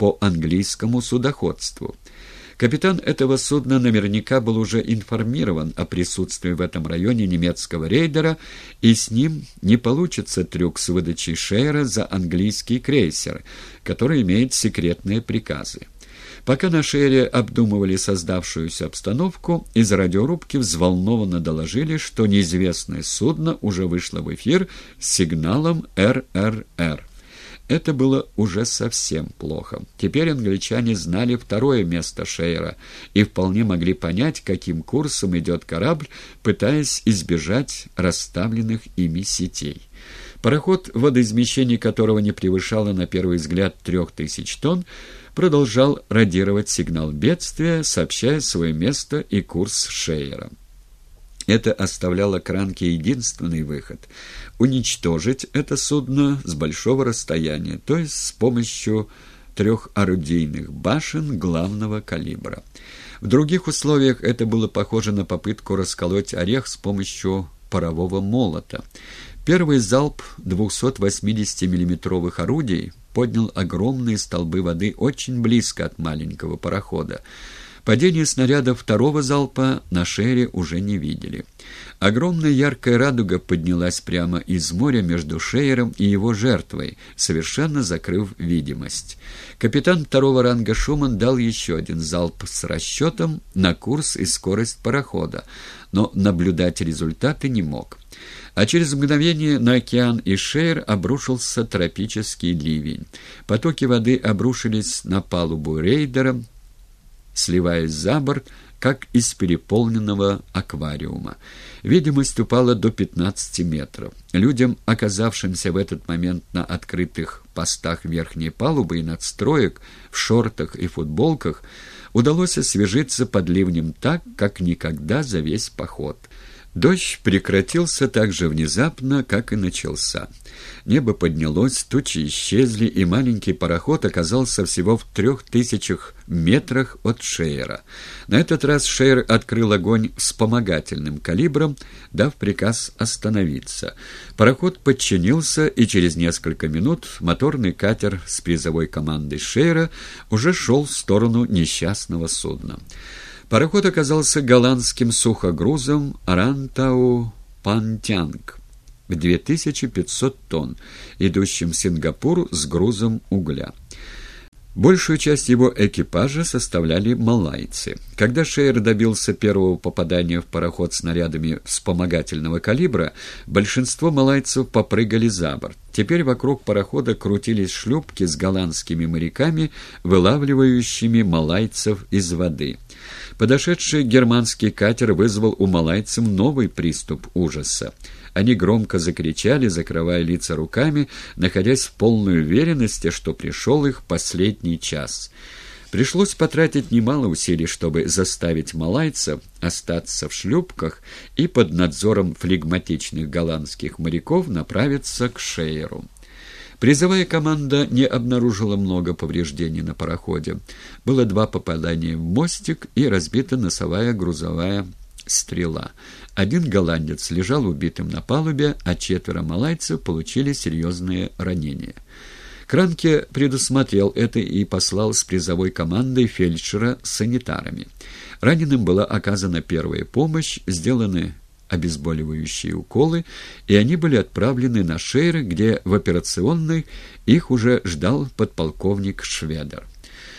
по английскому судоходству. Капитан этого судна наверняка был уже информирован о присутствии в этом районе немецкого рейдера, и с ним не получится трюк с выдачей Шейера за английский крейсер, который имеет секретные приказы. Пока на Шере обдумывали создавшуюся обстановку, из радиорубки взволнованно доложили, что неизвестное судно уже вышло в эфир с сигналом «РРР». Это было уже совсем плохо. Теперь англичане знали второе место Шейра и вполне могли понять, каким курсом идет корабль, пытаясь избежать расставленных ими сетей. Пароход, водоизмещение которого не превышало на первый взгляд трех тысяч тонн, продолжал радировать сигнал бедствия, сообщая свое место и курс Шейера. Это оставляло Кранке единственный выход — уничтожить это судно с большого расстояния, то есть с помощью трех орудийных башен главного калибра. В других условиях это было похоже на попытку расколоть орех с помощью парового молота. Первый залп 280 миллиметровых орудий поднял огромные столбы воды очень близко от маленького парохода. Падение снаряда второго залпа на шере уже не видели. Огромная яркая радуга поднялась прямо из моря между Шейером и его жертвой, совершенно закрыв видимость. Капитан второго ранга Шуман дал еще один залп с расчетом на курс и скорость парохода, но наблюдать результаты не мог. А через мгновение на океан и Шейр обрушился тропический ливень. Потоки воды обрушились на палубу рейдера, сливаясь за борт, как из переполненного аквариума. Видимость упала до 15 метров. Людям, оказавшимся в этот момент на открытых постах верхней палубы и надстроек, в шортах и футболках, удалось освежиться под ливнем так, как никогда за весь поход. Дождь прекратился так же внезапно, как и начался. Небо поднялось, тучи исчезли, и маленький пароход оказался всего в трех тысячах метрах от Шейера. На этот раз Шейер открыл огонь вспомогательным калибром, дав приказ остановиться. Пароход подчинился, и через несколько минут моторный катер с призовой командой Шейера уже шел в сторону несчастного судна. Пароход оказался голландским сухогрузом «Рантау Пантянг» в 2500 тонн, идущим в Сингапур с грузом угля. Большую часть его экипажа составляли малайцы. Когда Шейер добился первого попадания в пароход снарядами вспомогательного калибра, большинство малайцев попрыгали за борт. Теперь вокруг парохода крутились шлюпки с голландскими моряками, вылавливающими малайцев из воды. Подошедший германский катер вызвал у малайцев новый приступ ужаса. Они громко закричали, закрывая лица руками, находясь в полной уверенности, что пришел их последний час. Пришлось потратить немало усилий, чтобы заставить малайцев остаться в шлюпках и под надзором флегматичных голландских моряков направиться к Шейеру. Призовая команда не обнаружила много повреждений на пароходе. Было два попадания в мостик и разбита носовая грузовая стрела. Один голландец лежал убитым на палубе, а четверо малайцев получили серьезные ранения. Кранке предусмотрел это и послал с призовой командой фельдшера с санитарами. Раненым была оказана первая помощь, сделаны обезболивающие уколы, и они были отправлены на Шейр, где в операционной их уже ждал подполковник Шведер.